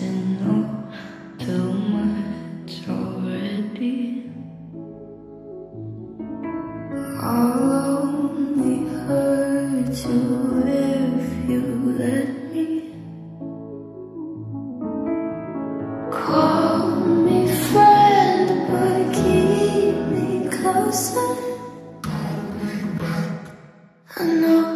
You know too much already? I'll only hurt you if you let me. Call me friend, but keep me closer. I know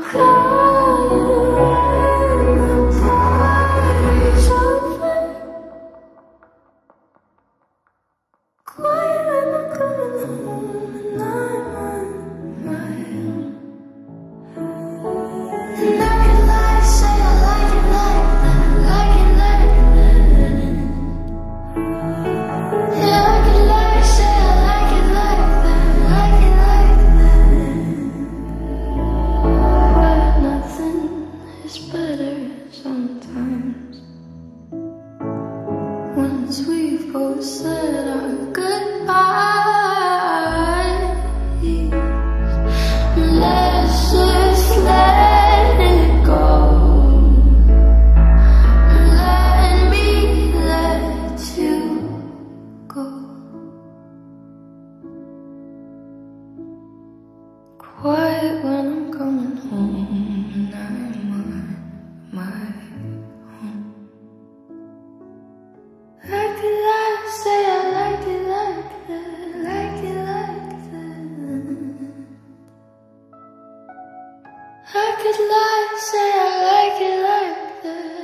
We've both said our goodbyes, let's just let it go. Let me let you go. Quiet when I could lie, say I like it like that, like it like that. I could lie, say I like it like that.